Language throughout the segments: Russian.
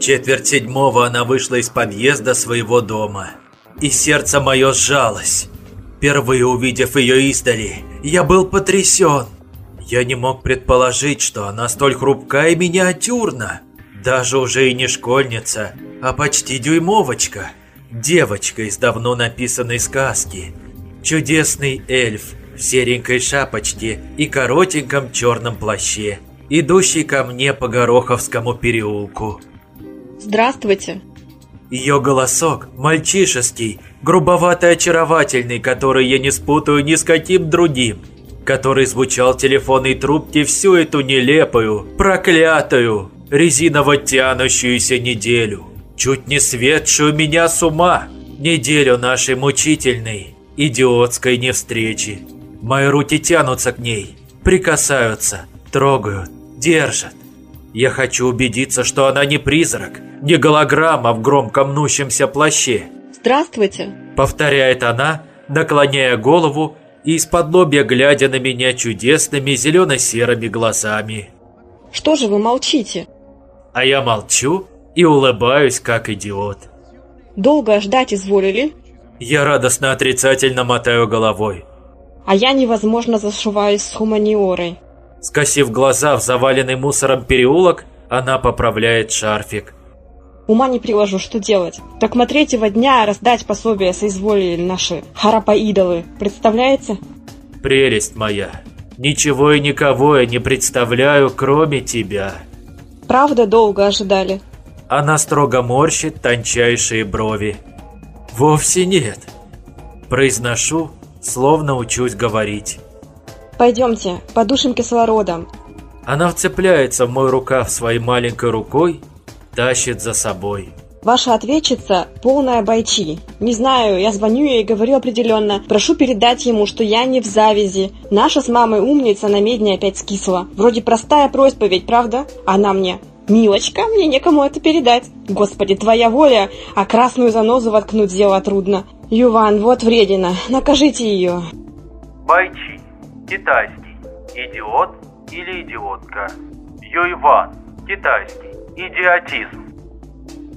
Четверть седьмого она вышла из подъезда своего дома. И сердце мое сжалось. Впервые увидев ее издали, я был потрясен. Я не мог предположить, что она столь хрупка и миниатюрна. Даже уже и не школьница, а почти дюймовочка. Девочка из давно написанной сказки. Чудесный эльф в серенькой шапочке и коротеньком черном плаще, идущий ко мне по Гороховскому переулку. Здравствуйте. Ее голосок мальчишеский, грубовато-очаровательный, который я не спутаю ни с каким другим, который звучал в телефонной трубке всю эту нелепую, проклятую, резиново-тянущуюся неделю, чуть не светшую меня с ума, неделю нашей мучительной, идиотской невстречи. Мои руки тянутся к ней, прикасаются, трогают, держат. Я хочу убедиться, что она не призрак, не голограмма в громко мнущемся плаще. Здравствуйте. Повторяет она, наклоняя голову и из-под лобья глядя на меня чудесными зелено-серыми глазами. Что же вы молчите? А я молчу и улыбаюсь, как идиот. Долго ждать изволили? Я радостно отрицательно мотаю головой. А я невозможно зашиваюсь с хуманиорой. Скосив глаза в заваленный мусором переулок, она поправляет шарфик. Ума не приложу, что делать. Так мы третьего дня раздать пособие соизволили наши харапаидолы. Представляете? Прелесть моя. Ничего и никого я не представляю, кроме тебя. Правда, долго ожидали? Она строго морщит тончайшие брови. Вовсе нет. Произношу, словно учусь говорить. Пойдемте, подушим кислородом. Она вцепляется в мой рукав своей маленькой рукой, тащит за собой. Ваша ответчица – полная бойчи. Не знаю, я звоню ей и говорю определенно. Прошу передать ему, что я не в завязи. Наша с мамой умница на медне опять скисла. Вроде простая просьба ведь, правда? Она мне «Милочка, мне некому это передать». «Господи, твоя воля, а красную занозу воткнуть дело трудно». «Юван, вот вредина, накажите ее». Байчи. Китайский. Идиот или идиотка. Юйван. Китайский. Идиотизм.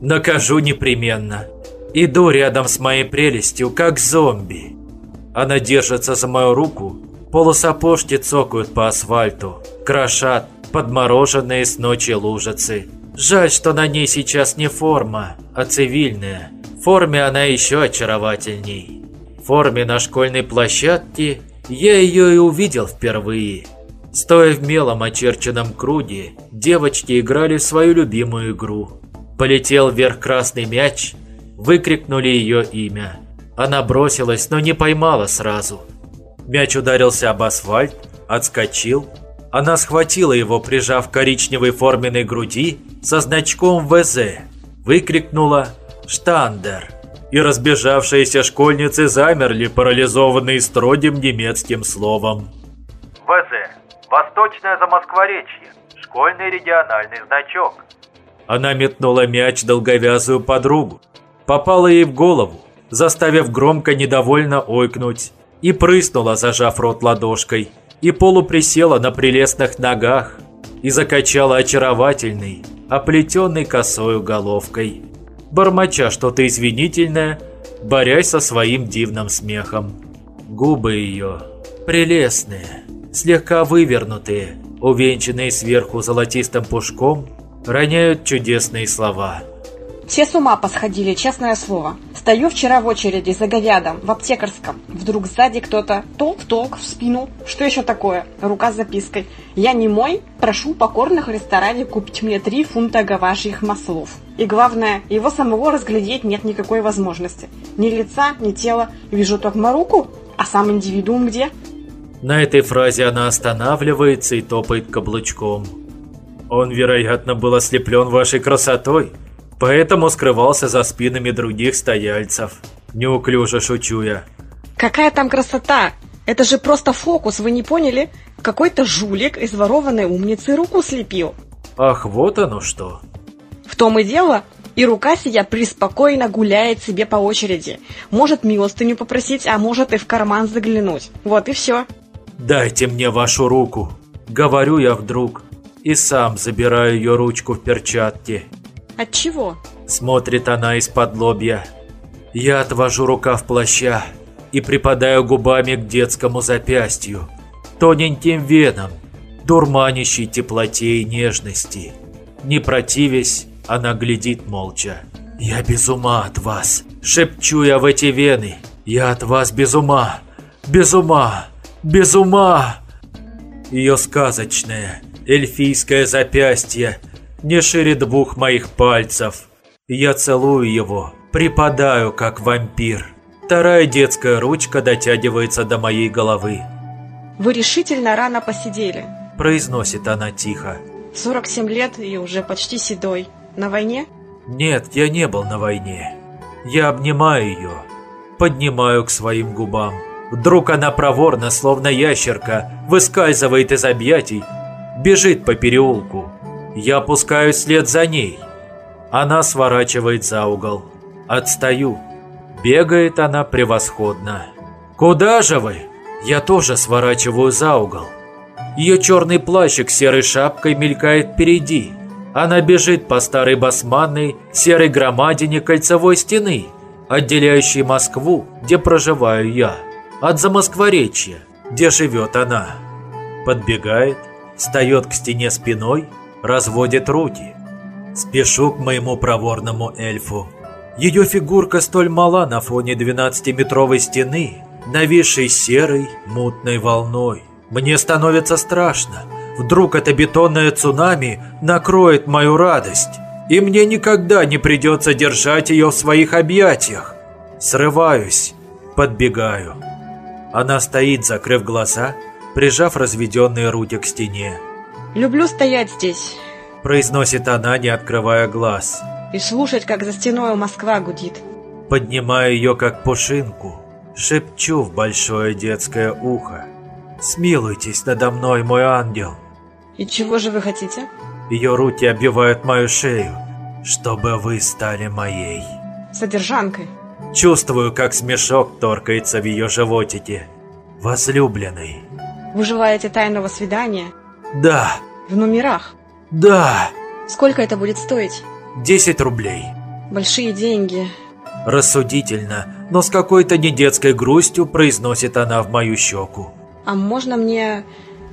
Накажу непременно. Иду рядом с моей прелестью, как зомби. Она держится за мою руку, полусапожки цокают по асфальту, крошат подмороженные с ночи лужицы. Жаль, что на ней сейчас не форма, а цивильная. В форме она еще очаровательней. В форме на школьной площадке я ее и увидел впервые. Стоя в мелом очерченном круге, девочки играли в свою любимую игру. Полетел вверх красный мяч, выкрикнули ее имя. Она бросилась, но не поймала сразу. Мяч ударился об асфальт, отскочил. Она схватила его, прижав к коричневой форменной груди со значком ВЗ. Выкрикнула «Штандер!» И разбежавшиеся школьницы замерли, парализованные строгим немецким словом. ВЗ. Восточное Замоскворечье. Школьный региональный значок. Она метнула мяч долговязую подругу. Попала ей в голову, заставив громко недовольно ойкнуть. И прыснула, зажав рот ладошкой. И полуприсела на прелестных ногах. И закачала очаровательной, оплетенной косою головкой. Бормоча что-то извинительное, борясь со своим дивным смехом. Губы ее прелестные, слегка вывернутые, увенчанные сверху золотистым пушком, роняют чудесные слова. Все с ума посходили, честное слово. Стою вчера в очереди за говядом, в аптекарском. Вдруг сзади кто-то толк-толк в спину. Что еще такое? Рука с запиской. Я не мой, прошу покорных в ресторане купить мне три фунта говяжьих маслов. И главное, его самого разглядеть нет никакой возможности. Ни лица, ни тела. Вижу только руку, а сам индивидуум где? На этой фразе она останавливается и топает каблучком. Он, вероятно, был ослеплен вашей красотой, поэтому скрывался за спинами других стояльцев. Неуклюже шучу я. Какая там красота? Это же просто фокус, вы не поняли? Какой-то жулик из ворованной умницы руку слепил. Ах, вот оно что. В том и дело, и рука сия преспокойно гуляет себе по очереди. Может милостыню попросить, а может и в карман заглянуть. Вот и все. Дайте мне вашу руку. Говорю я вдруг. и сам забираю ее ручку в перчатке. От чего? Смотрит она из-под лобья. Я отвожу рукав плаща и припадаю губами к детскому запястью, тоненьким венам, дурманящей теплоте и нежности. Не противясь, она глядит молча. «Я без ума от вас!» Шепчу я в эти вены. «Я от вас без ума! Без ума! Без ума!» Ее сказочное, эльфийское запястье не шире двух моих пальцев. Я целую его, припадаю, как вампир. Вторая детская ручка дотягивается до моей головы. Вы решительно рано посидели. Произносит она тихо. 47 лет и уже почти седой. На войне? Нет, я не был на войне. Я обнимаю ее, поднимаю к своим губам. Вдруг она проворно, словно ящерка, выскальзывает из объятий, бежит по переулку. Я опускаюсь вслед за ней. Она сворачивает за угол. Отстаю. Бегает она превосходно. «Куда же вы?» Я тоже сворачиваю за угол. Ее черный плащик серой шапкой мелькает впереди. Она бежит по старой басманной серой громадине кольцевой стены, отделяющей Москву, где проживаю я, от Замоскворечья, где живет она. Подбегает, встает к стене спиной, разводит руки. Спешу к моему проворному эльфу. Ее фигурка столь мала на фоне 12-метровой стены, нависшей серой мутной волной. Мне становится страшно. Вдруг это бетонное цунами накроет мою радость, и мне никогда не придется держать ее в своих объятиях. Срываюсь, подбегаю. Она стоит, закрыв глаза, прижав разведенные руки к стене. «Люблю стоять здесь», – произносит она, не открывая глаз. «И слушать, как за стеной Москва гудит». Поднимаю ее, как пушинку, шепчу в большое детское ухо. Смилуйтесь надо мной, мой ангел. И чего же вы хотите? Ее руки обвивают мою шею, чтобы вы стали моей. Содержанкой. Чувствую, как смешок торкается в ее животике. Возлюбленный. Вы желаете тайного свидания? Да. В номерах? Да. Сколько это будет стоить? 10 рублей. Большие деньги. Рассудительно, но с какой-то недетской грустью произносит она в мою щеку. А можно мне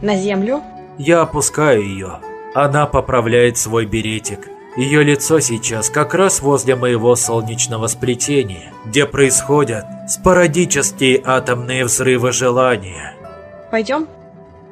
на землю? Я опускаю ее. Она поправляет свой беретик. Ее лицо сейчас как раз возле моего солнечного сплетения, где происходят спорадические атомные взрывы желания. Пойдем?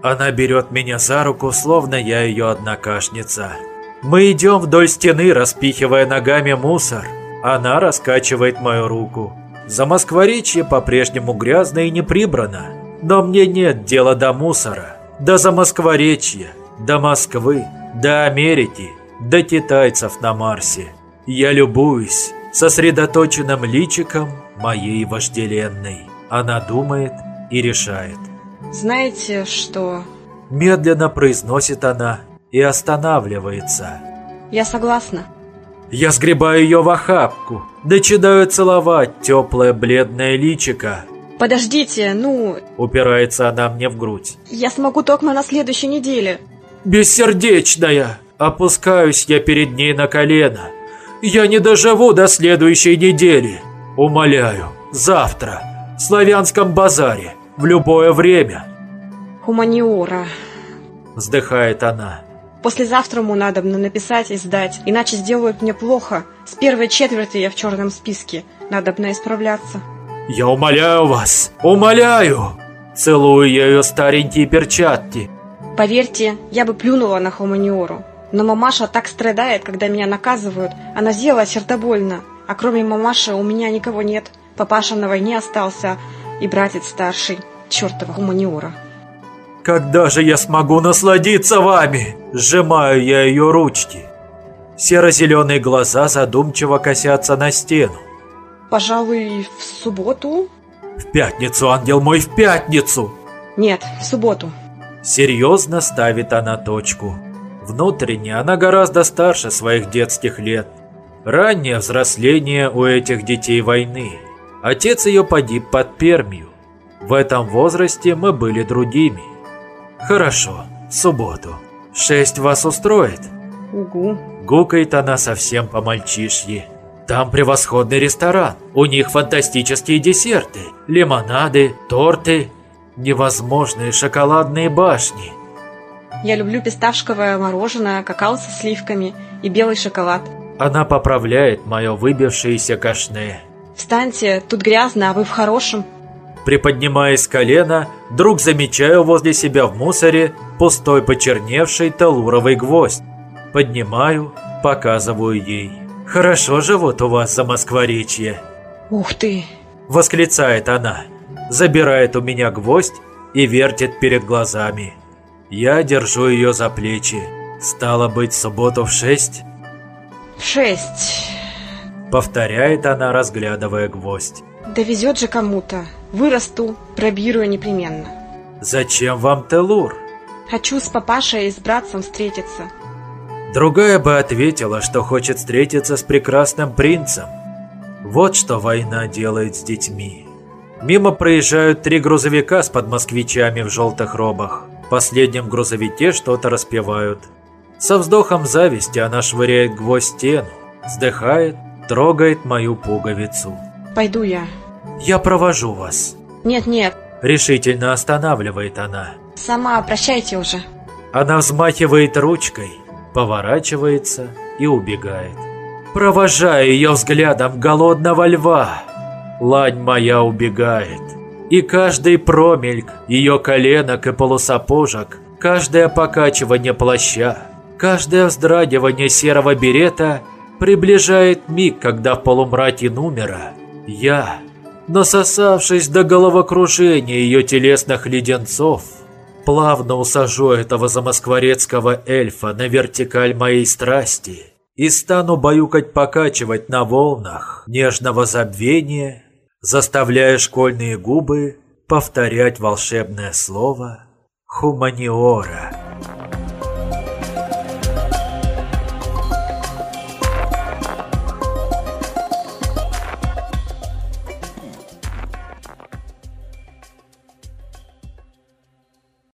Она берет меня за руку, словно я ее однокашница. Мы идем вдоль стены, распихивая ногами мусор. Она раскачивает мою руку. За Москворечье по-прежнему грязно и не прибрано. Но мне нет дела до мусора, до Замоскворечья, до Москвы, до Америки, до китайцев на Марсе. Я любуюсь сосредоточенным личиком моей вожделенной. Она думает и решает. Знаете, что... Медленно произносит она и останавливается. Я согласна. Я сгребаю ее в охапку, начинаю целовать теплое бледное личико, Подождите, ну... Упирается она мне в грудь. Я смогу только на следующей неделе. Бессердечная! Опускаюсь я перед ней на колено. Я не доживу до следующей недели. Умоляю, завтра, в славянском базаре, в любое время. Хуманиора. Вздыхает она. Послезавтра ему надо написать и сдать, иначе сделают мне плохо. С первой четверти я в черном списке. Надо бы исправляться. «Я умоляю вас, умоляю!» Целую я ее старенькие перчатки. Поверьте, я бы плюнула на Хоманиору. Но мамаша так страдает, когда меня наказывают. Она сделала сердобольно. А кроме мамаши у меня никого нет. Папаша на войне остался и братец старший. Чертова Хуманиора. Когда же я смогу насладиться вами? Сжимаю я ее ручки. Серо-зеленые глаза задумчиво косятся на стену. Пожалуй, в субботу? В пятницу, ангел мой, в пятницу! Нет, в субботу. Серьезно ставит она точку. Внутренне она гораздо старше своих детских лет. Раннее взросление у этих детей войны. Отец ее погиб под Пермию. В этом возрасте мы были другими. Хорошо, в субботу. Шесть вас устроит? Угу. Гукает она совсем по-мальчишьи. Там превосходный ресторан. У них фантастические десерты, лимонады, торты, невозможные шоколадные башни. Я люблю писташковое мороженое, какао со сливками и белый шоколад. Она поправляет мое выбившееся кашне. Встаньте, тут грязно, а вы в хорошем. Приподнимаясь с колена, вдруг замечаю возле себя в мусоре пустой почерневший талуровый гвоздь. Поднимаю, показываю ей. «Хорошо живут у вас за Москворечье!» Ух ты! Восклицает она, забирает у меня гвоздь и вертит перед глазами. Я держу ее за плечи. Стало быть, в субботу в шесть? Шесть. Повторяет она, разглядывая гвоздь. Довезет же кому-то. Вырасту, пробирую непременно. Зачем вам Телур? Хочу с папашей и с братцем встретиться. Другая бы ответила, что хочет встретиться с прекрасным принцем. Вот что война делает с детьми. Мимо проезжают три грузовика с подмосквичами в желтых робах. В последнем грузовике что-то распевают. Со вздохом зависти она швыряет гвоздь стену, вздыхает, трогает мою пуговицу. Пойду я. «Я провожу вас», Нет-нет, — решительно останавливает она. сама прощайте уже. Она взмахивает ручкой, поворачивается и убегает. Провожая ее взглядом голодного льва, лань моя убегает. И каждый промельк ее коленок и полусапожек, каждое покачивание плаща, каждое вздрагивание серого берета приближает миг, когда в полумраке номера я, насосавшись до головокружения ее телесных леденцов, плавно усажу этого замоскворецкого эльфа на вертикаль моей страсти и стану баюкать-покачивать на волнах нежного забвения, заставляя школьные губы повторять волшебное слово «Хуманиора».